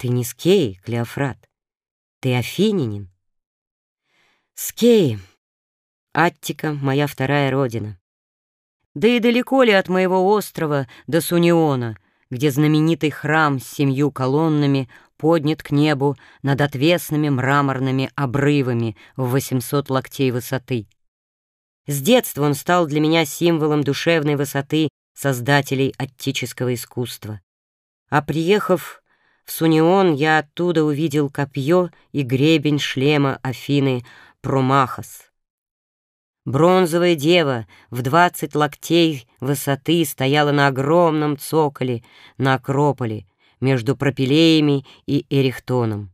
Ты не Скей, Клеофрат, ты афининин. Скей, Аттика — моя вторая родина. Да и далеко ли от моего острова до Суниона, где знаменитый храм с семью колоннами поднят к небу над отвесными мраморными обрывами в 800 локтей высоты. С детства он стал для меня символом душевной высоты создателей аттического искусства. А приехав в Сунион, я оттуда увидел копье и гребень шлема Афины Промахас — Бронзовая дева в двадцать локтей высоты стояла на огромном цоколе на Акрополе между Пропилеями и Эрихтоном.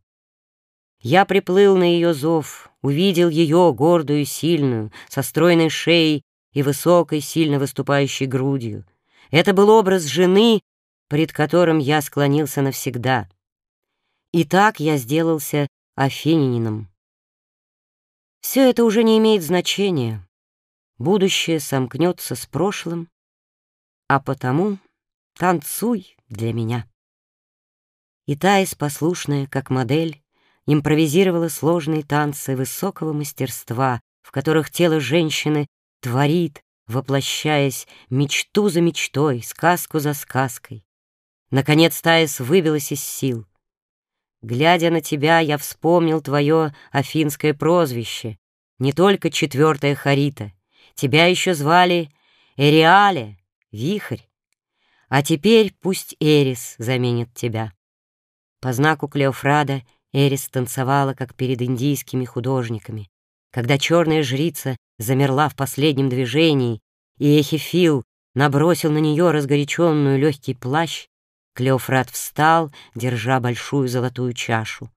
Я приплыл на ее зов, увидел ее гордую, сильную, со стройной шеей и высокой, сильно выступающей грудью. Это был образ жены, пред которым я склонился навсегда. И так я сделался афининином. Все это уже не имеет значения. Будущее сомкнется с прошлым, а потому танцуй для меня. И Таис, послушная, как модель, импровизировала сложные танцы высокого мастерства, в которых тело женщины творит, воплощаясь мечту за мечтой, сказку за сказкой. Наконец Таис выбилась из сил. Глядя на тебя, я вспомнил твое афинское прозвище, не только четвертая Харита. Тебя еще звали Эриале, Вихрь. А теперь пусть Эрис заменит тебя. По знаку Клеофрада Эрис танцевала, как перед индийскими художниками. Когда черная жрица замерла в последнем движении, и Эхифил набросил на нее разгоряченную легкий плащ, Клеофрат встал, держа большую золотую чашу.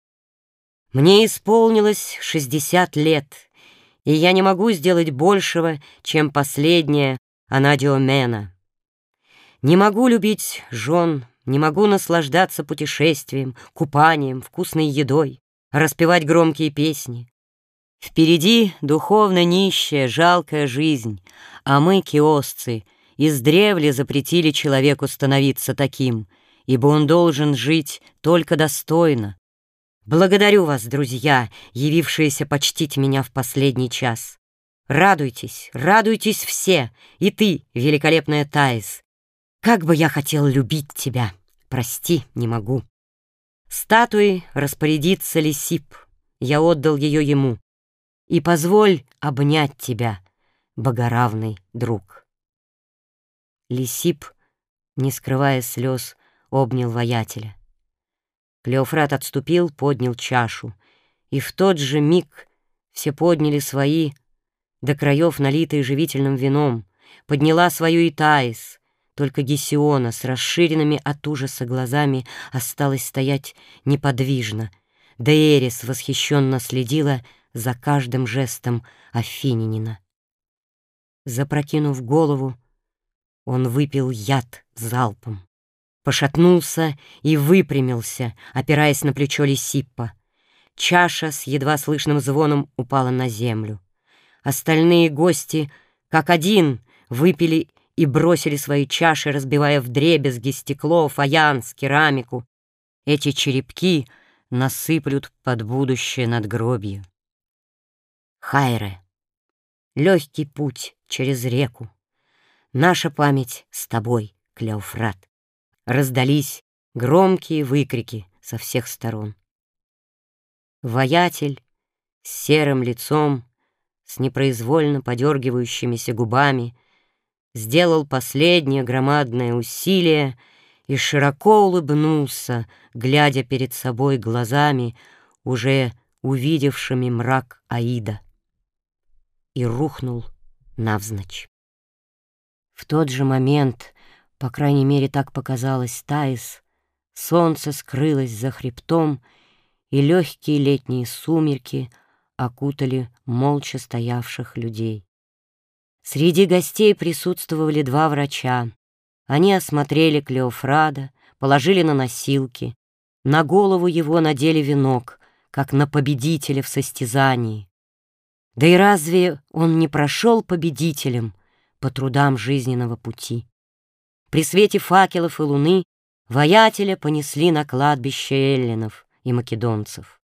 «Мне исполнилось шестьдесят лет, и я не могу сделать большего, чем последняя Анадиомена. Не могу любить жен, не могу наслаждаться путешествием, купанием, вкусной едой, распевать громкие песни. Впереди духовно нищая, жалкая жизнь, а мы, киосцы, издревле запретили человеку становиться таким — ибо он должен жить только достойно. Благодарю вас, друзья, явившиеся почтить меня в последний час. Радуйтесь, радуйтесь все, и ты, великолепная Таис. Как бы я хотел любить тебя, прости, не могу. Статуей распорядится Лисип, я отдал ее ему. И позволь обнять тебя, богоравный друг. Лисип, не скрывая слез, обнял воятеля. Клеофрат отступил, поднял чашу, и в тот же миг все подняли свои, до краев налитые живительным вином, подняла свою и Таис, только Гесиона с расширенными от ужаса глазами осталась стоять неподвижно, да Эрис восхищенно следила за каждым жестом Афининина. Запрокинув голову, он выпил яд залпом пошатнулся и выпрямился, опираясь на плечо Лисиппа. Чаша с едва слышным звоном упала на землю. Остальные гости, как один, выпили и бросили свои чаши, разбивая вдребезги стекло, фаянс, керамику. Эти черепки насыплют под будущее надгробие. Хайре, легкий путь через реку. Наша память с тобой, Клеофрат раздались громкие выкрики со всех сторон. Воятель с серым лицом, с непроизвольно подергивающимися губами, сделал последнее громадное усилие и широко улыбнулся, глядя перед собой глазами, уже увидевшими мрак Аида, и рухнул навзничь. В тот же момент по крайней мере, так показалось Таис. Солнце скрылось за хребтом, и легкие летние сумерки окутали молча стоявших людей. Среди гостей присутствовали два врача. Они осмотрели Клеофрада, положили на носилки. На голову его надели венок, как на победителя в состязании. Да и разве он не прошел победителем по трудам жизненного пути? При свете факелов и луны Воятеля понесли на кладбище эллинов и македонцев.